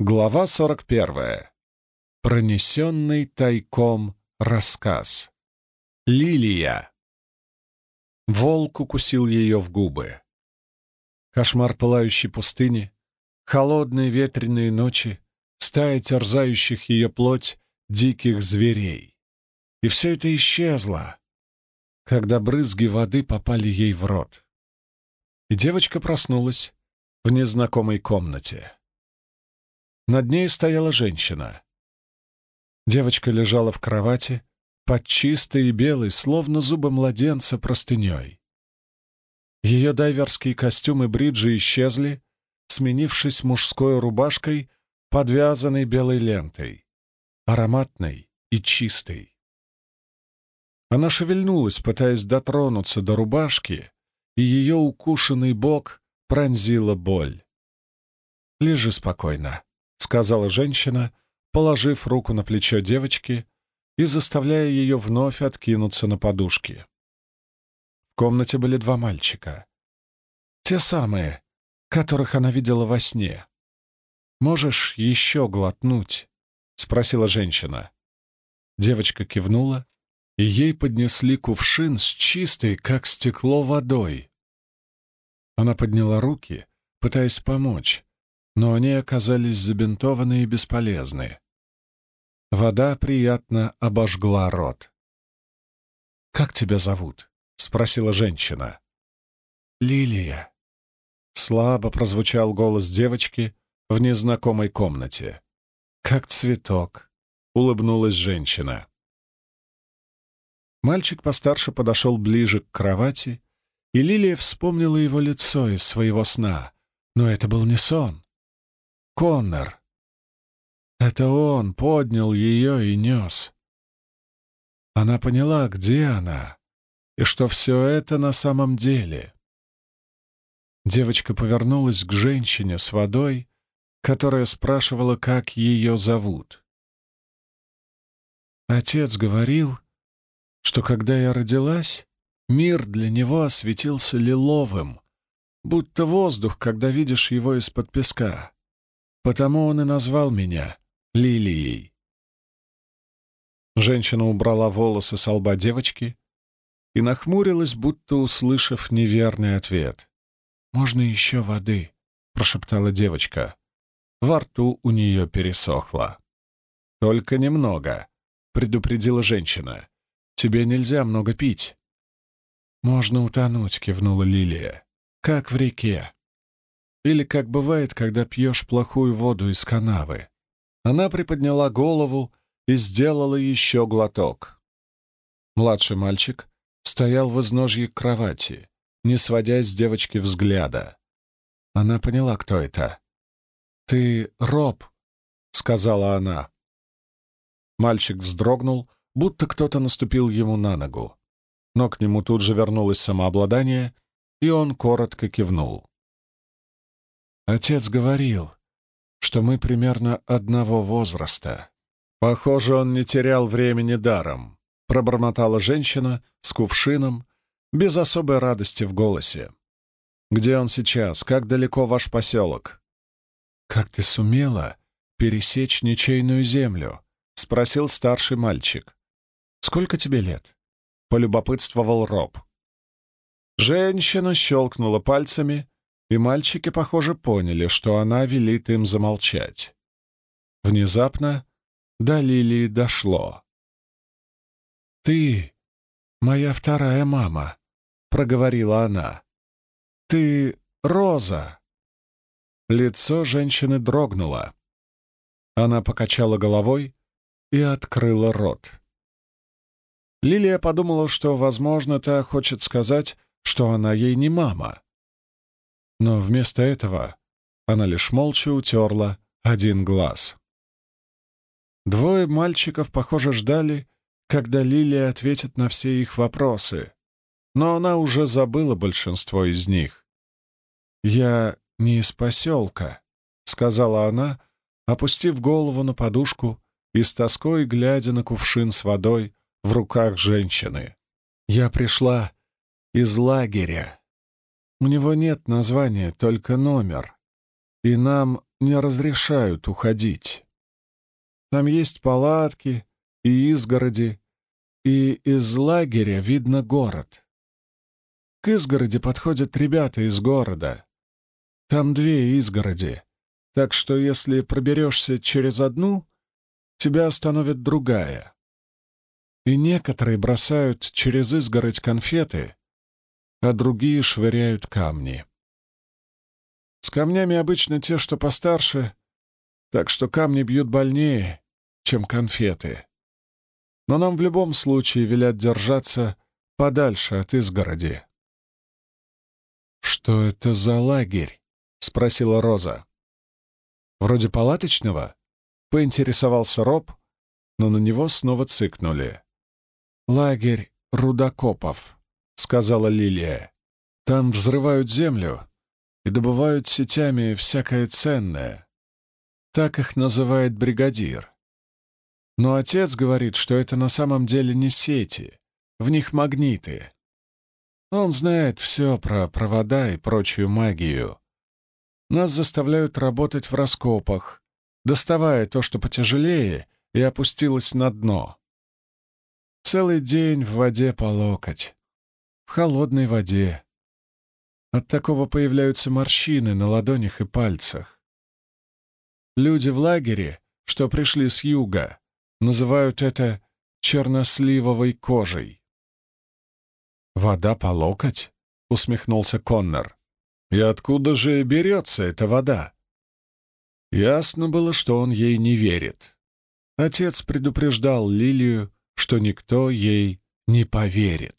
Глава 41. Пронесенный тайком рассказ. Лилия. Волк укусил ее в губы. Кошмар пылающей пустыни, холодные ветреные ночи, стая терзающих ее плоть диких зверей. И все это исчезло, когда брызги воды попали ей в рот. И девочка проснулась в незнакомой комнате. Над ней стояла женщина. Девочка лежала в кровати, под чистой и белой, словно зубы младенца, простыней. Ее дайверские костюмы бриджи исчезли, сменившись мужской рубашкой, подвязанной белой лентой, ароматной и чистой. Она шевельнулась, пытаясь дотронуться до рубашки, и ее укушенный бок пронзила боль. «Лежи спокойно», — сказала женщина, положив руку на плечо девочки и заставляя ее вновь откинуться на подушки. В комнате были два мальчика. Те самые, которых она видела во сне. «Можешь еще глотнуть?» — спросила женщина. Девочка кивнула, и ей поднесли кувшин с чистой, как стекло, водой. Она подняла руки, пытаясь помочь, но они оказались забинтованы и бесполезны. Вода приятно обожгла рот. «Как тебя зовут?» — спросила женщина. «Лилия». Слабо прозвучал голос девочки в незнакомой комнате. «Как цветок», — улыбнулась женщина. Мальчик постарше подошел ближе к кровати, и Лилия вспомнила его лицо из своего сна. Но это был не сон. Коннор. Это он поднял ее и нес. Она поняла, где она, и что все это на самом деле. Девочка повернулась к женщине с водой, которая спрашивала, как ее зовут. Отец говорил, что когда я родилась, мир для него осветился лиловым, будто воздух, когда видишь его из-под песка. Потому он и назвал меня Лилией. Женщина убрала волосы с лба девочки и нахмурилась, будто услышав неверный ответ. «Можно еще воды?» — прошептала девочка. Во рту у нее пересохло. «Только немного», — предупредила женщина. «Тебе нельзя много пить». «Можно утонуть», — кивнула Лилия. «Как в реке». Или как бывает, когда пьешь плохую воду из канавы. Она приподняла голову и сделала еще глоток. Младший мальчик стоял в изножье кровати, не сводя с девочки взгляда. Она поняла, кто это. «Ты Роб», — сказала она. Мальчик вздрогнул, будто кто-то наступил ему на ногу. Но к нему тут же вернулось самообладание, и он коротко кивнул. Отец говорил, что мы примерно одного возраста. Похоже, он не терял времени даром, пробормотала женщина с кувшином, без особой радости в голосе. Где он сейчас? Как далеко ваш поселок? Как ты сумела пересечь ничейную землю? спросил старший мальчик. Сколько тебе лет? полюбопытствовал Роб. Женщина щелкнула пальцами, и мальчики, похоже, поняли, что она велит им замолчать. Внезапно до Лилии дошло. «Ты моя вторая мама», — проговорила она. «Ты Роза». Лицо женщины дрогнуло. Она покачала головой и открыла рот. Лилия подумала, что, возможно, та хочет сказать, что она ей не мама. Но вместо этого она лишь молча утерла один глаз. Двое мальчиков, похоже, ждали, когда Лилия ответит на все их вопросы, но она уже забыла большинство из них. «Я не из поселка», — сказала она, опустив голову на подушку и с тоской глядя на кувшин с водой в руках женщины. «Я пришла из лагеря. У него нет названия, только номер. И нам не разрешают уходить. Там есть палатки и изгороди, и из лагеря видно город. К изгороди подходят ребята из города. Там две изгороди, так что если проберешься через одну, тебя остановит другая. И некоторые бросают через изгородь конфеты, а другие швыряют камни. С камнями обычно те, что постарше, так что камни бьют больнее, чем конфеты. Но нам в любом случае велят держаться подальше от изгороди. «Что это за лагерь?» — спросила Роза. «Вроде палаточного?» — поинтересовался Роб, но на него снова цыкнули. «Лагерь рудокопов», — сказала Лилия. «Там взрывают землю, и добывают сетями всякое ценное. Так их называет бригадир. Но отец говорит, что это на самом деле не сети, в них магниты. Он знает все про провода и прочую магию. Нас заставляют работать в раскопах, доставая то, что потяжелее, и опустилось на дно. Целый день в воде по локоть. В холодной воде. От такого появляются морщины на ладонях и пальцах. Люди в лагере, что пришли с юга, называют это черносливовой кожей. «Вода по локоть?» — усмехнулся Коннор. «И откуда же берется эта вода?» Ясно было, что он ей не верит. Отец предупреждал Лилию, что никто ей не поверит.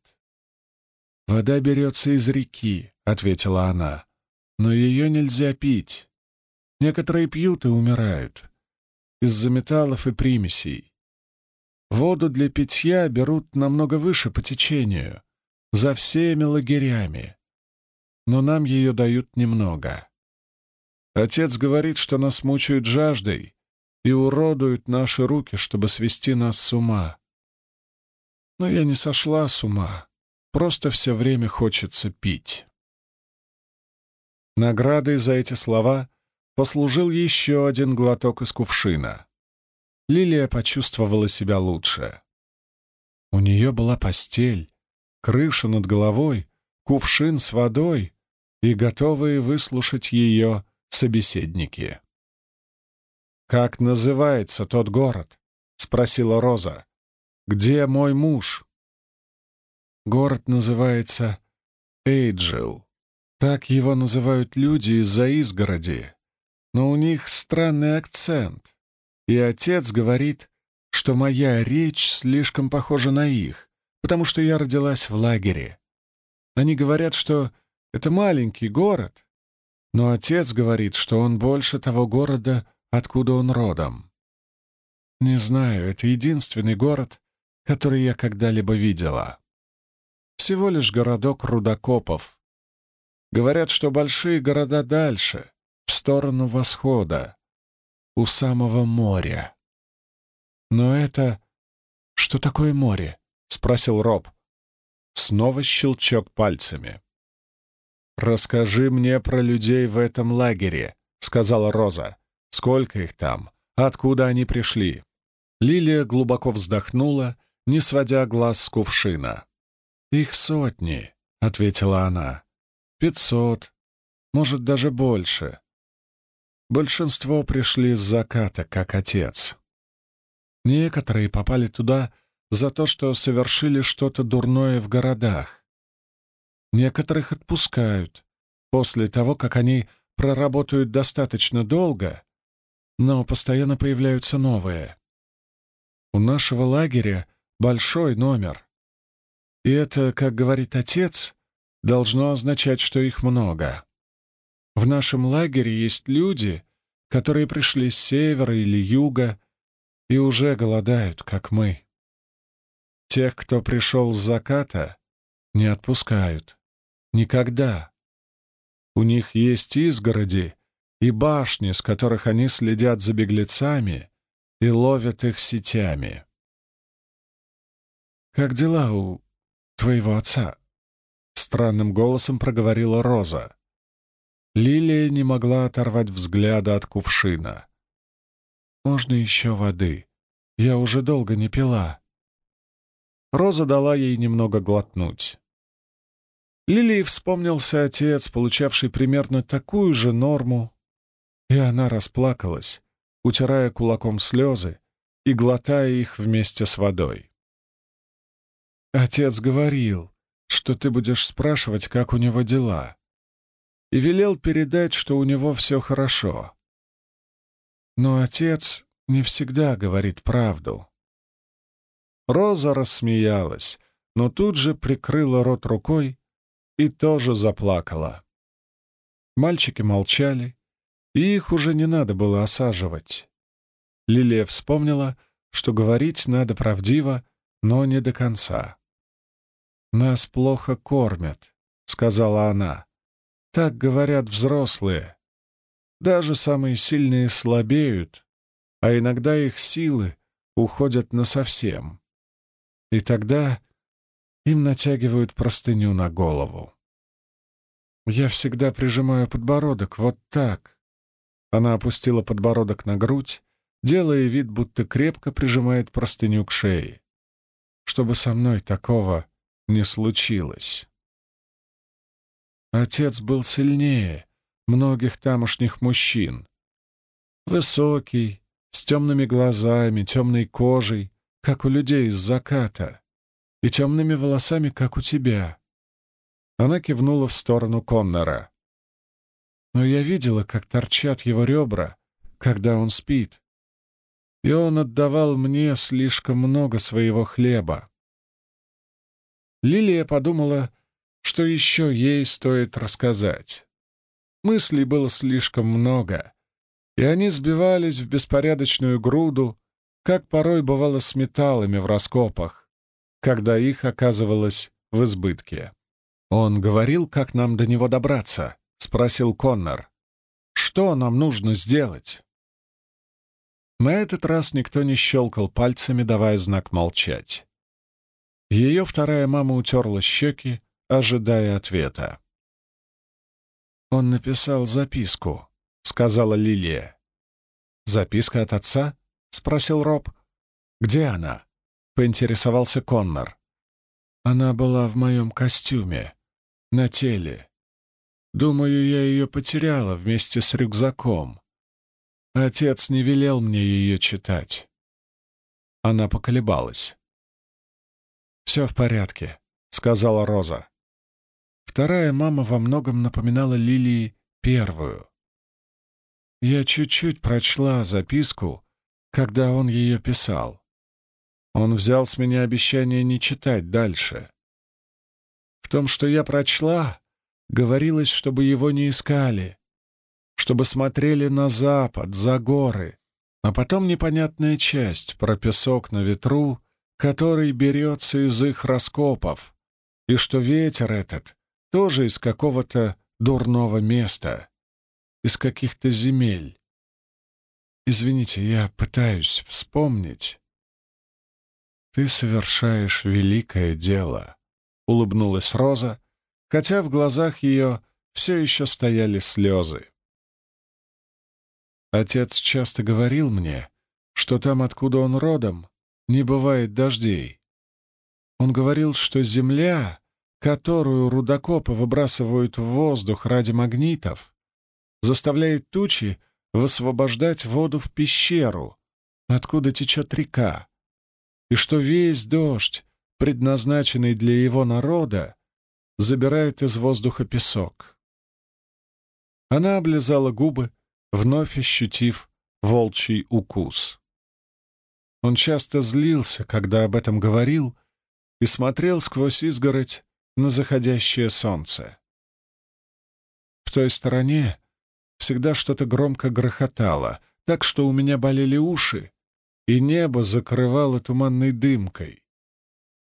«Вода берется из реки», — ответила она. «Но ее нельзя пить. Некоторые пьют и умирают. Из-за металлов и примесей. Воду для питья берут намного выше по течению, за всеми лагерями. Но нам ее дают немного. Отец говорит, что нас мучают жаждой и уродуют наши руки, чтобы свести нас с ума. Но я не сошла с ума. Просто все время хочется пить. Наградой за эти слова послужил еще один глоток из кувшина. Лилия почувствовала себя лучше. У нее была постель, крыша над головой, кувшин с водой и готовые выслушать ее собеседники. «Как называется тот город?» — спросила Роза. «Где мой муж?» Город называется Эйджил. Так его называют люди из-за изгороди. Но у них странный акцент. И отец говорит, что моя речь слишком похожа на их, потому что я родилась в лагере. Они говорят, что это маленький город, но отец говорит, что он больше того города, откуда он родом. Не знаю, это единственный город, который я когда-либо видела всего лишь городок рудокопов. Говорят, что большие города дальше, в сторону восхода, у самого моря. Но это... Что такое море? — спросил Роб. Снова щелчок пальцами. «Расскажи мне про людей в этом лагере», — сказала Роза. «Сколько их там? Откуда они пришли?» Лилия глубоко вздохнула, не сводя глаз с кувшина. «Их сотни», — ответила она. «Пятьсот, может, даже больше. Большинство пришли с заката, как отец. Некоторые попали туда за то, что совершили что-то дурное в городах. Некоторых отпускают после того, как они проработают достаточно долго, но постоянно появляются новые. У нашего лагеря большой номер. И это, как говорит отец, должно означать, что их много. В нашем лагере есть люди, которые пришли с севера или юга и уже голодают, как мы. Тех, кто пришел с заката, не отпускают. Никогда. У них есть изгороди и башни, с которых они следят за беглецами и ловят их сетями. «Как дела у твоего отца?» — странным голосом проговорила Роза. Лилия не могла оторвать взгляда от кувшина. «Можно еще воды? Я уже долго не пила». Роза дала ей немного глотнуть. Лилии вспомнился отец, получавший примерно такую же норму, и она расплакалась, утирая кулаком слезы и глотая их вместе с водой. Отец говорил, что ты будешь спрашивать, как у него дела, и велел передать, что у него все хорошо. Но отец не всегда говорит правду. Роза рассмеялась, но тут же прикрыла рот рукой и тоже заплакала. Мальчики молчали, и их уже не надо было осаживать. Лилия вспомнила, что говорить надо правдиво, но не до конца. «Нас плохо кормят», — сказала она. «Так говорят взрослые. Даже самые сильные слабеют, а иногда их силы уходят насовсем. И тогда им натягивают простыню на голову. Я всегда прижимаю подбородок вот так». Она опустила подбородок на грудь, делая вид, будто крепко прижимает простыню к шее. Чтобы со мной такого не случилось. Отец был сильнее многих тамошних мужчин. Высокий, с темными глазами, темной кожей, как у людей из заката, и темными волосами, как у тебя. Она кивнула в сторону Коннора. Но я видела, как торчат его ребра, когда он спит, и он отдавал мне слишком много своего хлеба. Лилия подумала, что еще ей стоит рассказать. Мыслей было слишком много, и они сбивались в беспорядочную груду, как порой бывало с металлами в раскопах, когда их оказывалось в избытке. «Он говорил, как нам до него добраться?» — спросил Коннор. «Что нам нужно сделать?» На этот раз никто не щелкал пальцами, давая знак молчать. Ее вторая мама утерла щеки, ожидая ответа. «Он написал записку», — сказала Лилия. «Записка от отца?» — спросил Роб. «Где она?» — поинтересовался Коннор. «Она была в моем костюме, на теле. Думаю, я ее потеряла вместе с рюкзаком. Отец не велел мне ее читать». Она поколебалась. «Все в порядке», — сказала Роза. Вторая мама во многом напоминала Лилии первую. Я чуть-чуть прочла записку, когда он ее писал. Он взял с меня обещание не читать дальше. В том, что я прочла, говорилось, чтобы его не искали, чтобы смотрели на запад, за горы, а потом непонятная часть про песок на ветру который берется из их раскопов, и что ветер этот тоже из какого-то дурного места, из каких-то земель. Извините, я пытаюсь вспомнить. Ты совершаешь великое дело, — улыбнулась Роза, хотя в глазах ее все еще стояли слезы. Отец часто говорил мне, что там, откуда он родом, не бывает дождей. Он говорил, что земля, которую рудокопы выбрасывают в воздух ради магнитов, заставляет тучи высвобождать воду в пещеру, откуда течет река, и что весь дождь, предназначенный для его народа, забирает из воздуха песок. Она облизала губы, вновь ощутив волчий укус. Он часто злился, когда об этом говорил, и смотрел сквозь изгородь на заходящее солнце. В той стороне всегда что-то громко грохотало, так что у меня болели уши, и небо закрывало туманной дымкой.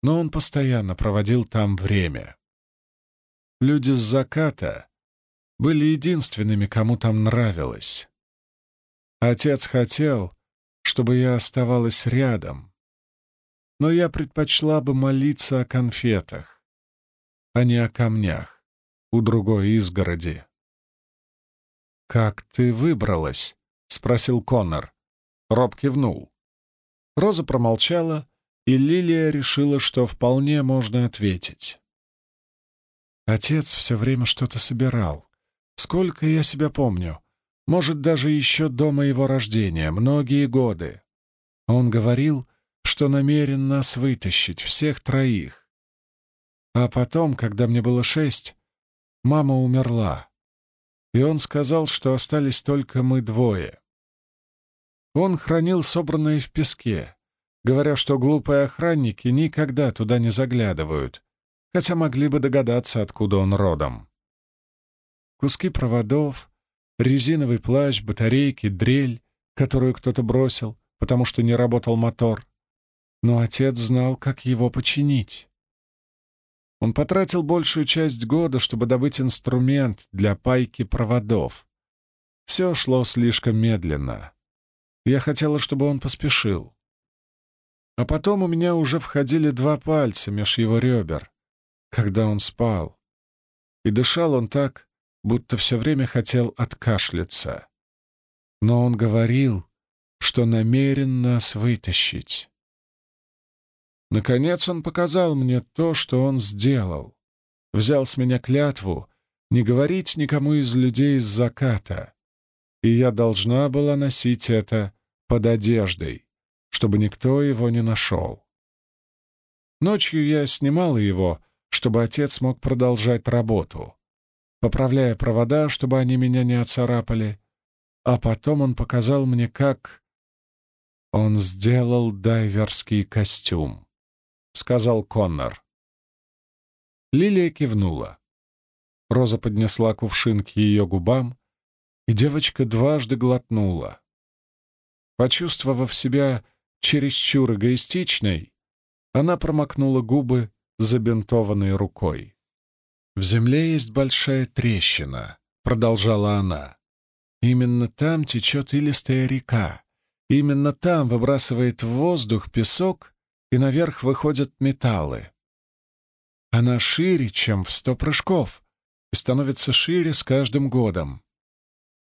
Но он постоянно проводил там время. Люди с заката были единственными, кому там нравилось. Отец хотел, чтобы я оставалась рядом. Но я предпочла бы молиться о конфетах, а не о камнях у другой изгороди. «Как ты выбралась?» — спросил Коннор. Роб кивнул. Роза промолчала, и Лилия решила, что вполне можно ответить. Отец все время что-то собирал. Сколько я себя помню. Может, даже еще до моего рождения, многие годы. Он говорил, что намерен нас вытащить, всех троих. А потом, когда мне было шесть, мама умерла. И он сказал, что остались только мы двое. Он хранил собранное в песке, говоря, что глупые охранники никогда туда не заглядывают, хотя могли бы догадаться, откуда он родом. Куски проводов, резиновый плащ, батарейки, дрель, которую кто-то бросил, потому что не работал мотор. Но отец знал, как его починить. Он потратил большую часть года, чтобы добыть инструмент для пайки проводов. Все шло слишком медленно. Я хотела, чтобы он поспешил. А потом у меня уже входили два пальца меж его ребер, когда он спал. И дышал он так, будто все время хотел откашляться. Но он говорил, что намерен нас вытащить. Наконец он показал мне то, что он сделал. Взял с меня клятву не говорить никому из людей из заката, и я должна была носить это под одеждой, чтобы никто его не нашел. Ночью я снимала его, чтобы отец мог продолжать работу, поправляя провода, чтобы они меня не оцарапали, а потом он показал мне, как... Он сделал дайверский костюм, — сказал Коннор. Лилия кивнула. Роза поднесла кувшин к ее губам, и девочка дважды глотнула. Почувствовав себя чересчур эгоистичной, она промокнула губы забинтованной рукой. «В земле есть большая трещина», — продолжала она. «Именно там течет илистая река. Именно там выбрасывает в воздух песок, и наверх выходят металлы. Она шире, чем в сто прыжков, и становится шире с каждым годом.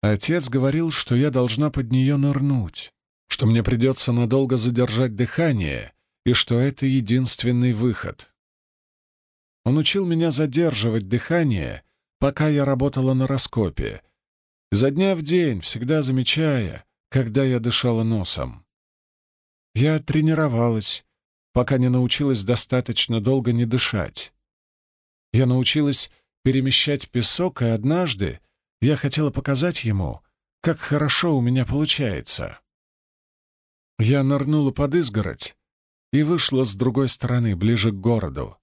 Отец говорил, что я должна под нее нырнуть что мне придется надолго задержать дыхание и что это единственный выход. Он учил меня задерживать дыхание, пока я работала на раскопе, изо дня в день, всегда замечая, когда я дышала носом. Я тренировалась, пока не научилась достаточно долго не дышать. Я научилась перемещать песок, и однажды я хотела показать ему, как хорошо у меня получается. Я нырнула под изгородь и вышла с другой стороны, ближе к городу.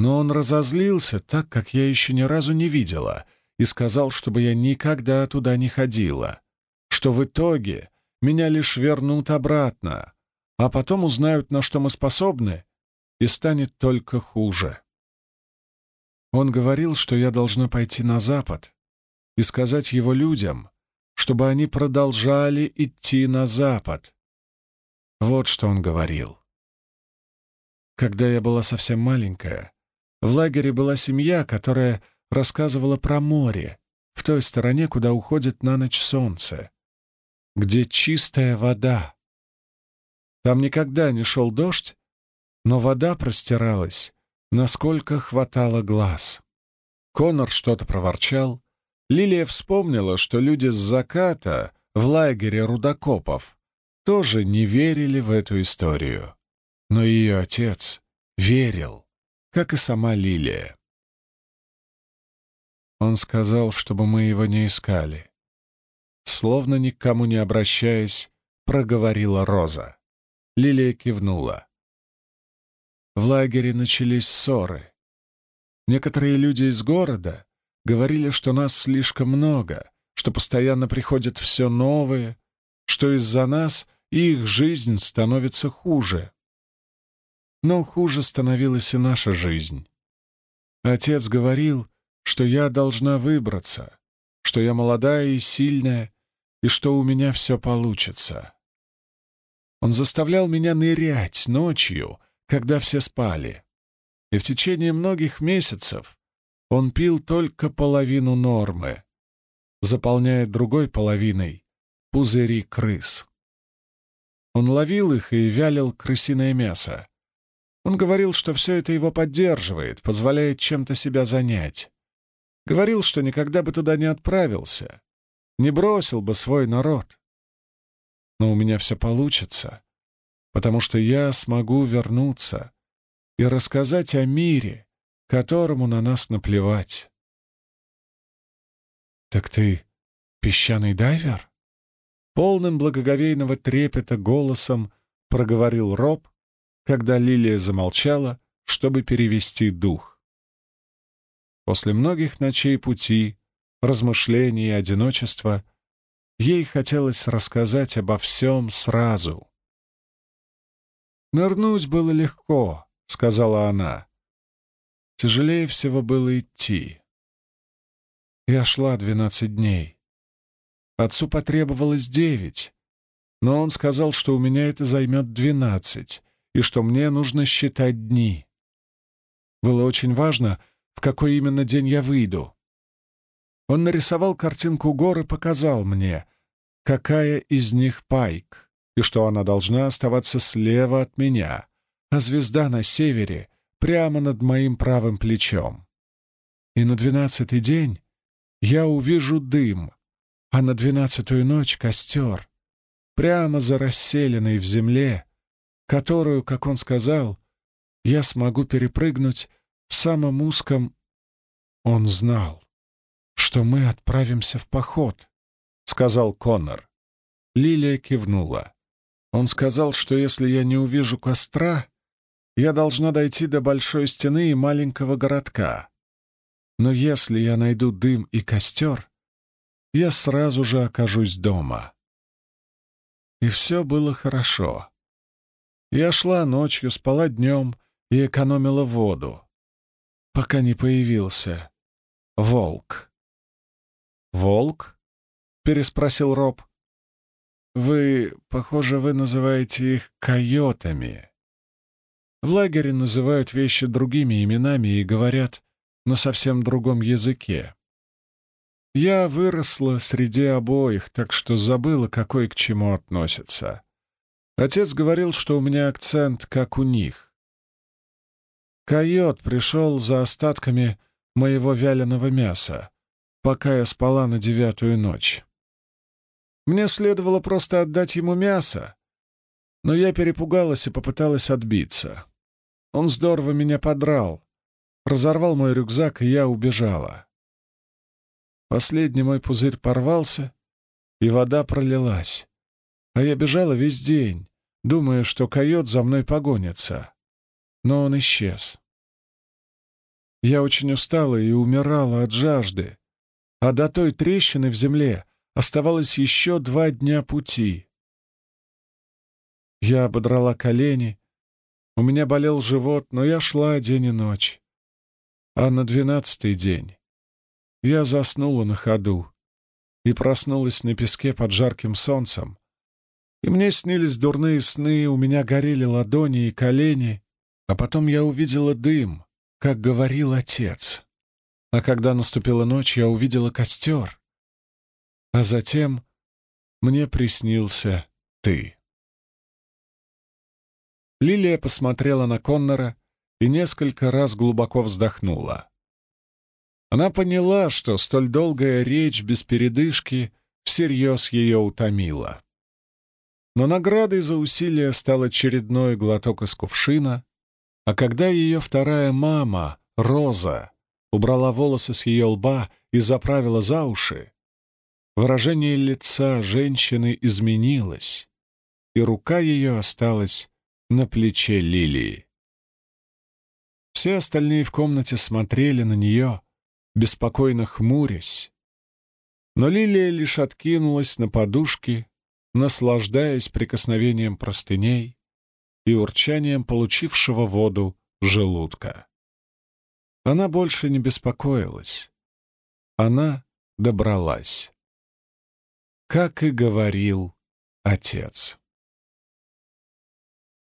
Но он разозлился так, как я еще ни разу не видела, и сказал, чтобы я никогда туда не ходила, что в итоге меня лишь вернут обратно, а потом узнают, на что мы способны, и станет только хуже. Он говорил, что я должна пойти на запад и сказать его людям, чтобы они продолжали идти на запад, вот что он говорил. Когда я была совсем маленькая, в лагере была семья, которая рассказывала про море, в той стороне, куда уходит на ночь солнце, где чистая вода. Там никогда не шел дождь, но вода простиралась, насколько хватало глаз. Конор что-то проворчал. Лилия вспомнила, что люди с заката в лагере рудокопов тоже не верили в эту историю. Но ее отец верил, как и сама Лилия. Он сказал, чтобы мы его не искали. Словно ни к кому не обращаясь, проговорила Роза. Лилия кивнула. В лагере начались ссоры. Некоторые люди из города говорили, что нас слишком много, что постоянно приходят все новые, что из-за нас их жизнь становится хуже. Но хуже становилась и наша жизнь. Отец говорил, что я должна выбраться, что я молодая и сильная, и что у меня все получится. Он заставлял меня нырять ночью, когда все спали, и в течение многих месяцев он пил только половину нормы. заполняет другой половиной пузыри крыс. Он ловил их и вялил крысиное мясо. Он говорил, что все это его поддерживает, позволяет чем-то себя занять. Говорил, что никогда бы туда не отправился, не бросил бы свой народ. Но у меня все получится, потому что я смогу вернуться и рассказать о мире, которому на нас наплевать. «Так ты песчаный дайвер?» Полным благоговейного трепета голосом проговорил Роб, когда Лилия замолчала, чтобы перевести дух. После многих ночей пути, размышлений и одиночества ей хотелось рассказать обо всем сразу. «Нырнуть было легко», — сказала она. «Тяжелее всего было идти. Я шла двенадцать дней. Отцу потребовалось девять, но он сказал, что у меня это займет двенадцать, и что мне нужно считать дни. Было очень важно, в какой именно день я выйду. Он нарисовал картинку гор и показал мне, какая из них пайк, и что она должна оставаться слева от меня, а звезда на севере прямо над моим правым плечом. И на двенадцатый день я увижу дым, а на двенадцатую ночь — костер, прямо за расселенной в земле, которую, как он сказал, я смогу перепрыгнуть в самом узком... Он знал, что мы отправимся в поход, — сказал Коннор. Лилия кивнула. Он сказал, что если я не увижу костра, я должна дойти до большой стены и маленького городка. Но если я найду дым и костер, я сразу же окажусь дома. И все было хорошо. Я шла ночью, спала днем и экономила воду, пока не появился волк. «Волк?» — переспросил Роб. «Вы, похоже, вы называете их койотами. В лагере называют вещи другими именами и говорят на совсем другом языке. Я выросла среди обоих, так что забыла, какой к чему относится. Отец говорил, что у меня акцент, как у них. Койот пришел за остатками моего вяленого мяса, пока я спала на девятую ночь. Мне следовало просто отдать ему мясо, но я перепугалась и попыталась отбиться. Он здорово меня подрал, разорвал мой рюкзак, и я убежала. Последний мой пузырь порвался, и вода пролилась. А я бежала весь день, думая, что койот за мной погонится. Но он исчез. Я очень устала и умирала от жажды, а до той трещины в земле оставалось еще два дня пути. Я ободрала колени, у меня болел живот, но я шла день и ночь. А на двенадцатый день я заснула на ходу и проснулась на песке под жарким солнцем. И мне снились дурные сны, у меня горели ладони и колени, а потом я увидела дым, как говорил отец. А когда наступила ночь, я увидела костер. А затем мне приснился ты. Лилия посмотрела на Коннора и несколько раз глубоко вздохнула. Она поняла, что столь долгая речь без передышки всерьез ее утомила. Но наградой за усилия стал очередной глоток из кувшина, а когда ее вторая мама, Роза, убрала волосы с ее лба и заправила за уши, выражение лица женщины изменилось, и рука ее осталась на плече Лилии. Все остальные в комнате смотрели на нее, беспокойно хмурясь. Но Лилия лишь откинулась на подушки, наслаждаясь прикосновением простыней и урчанием получившего воду желудка. Она больше не беспокоилась. Она добралась. Как и говорил отец.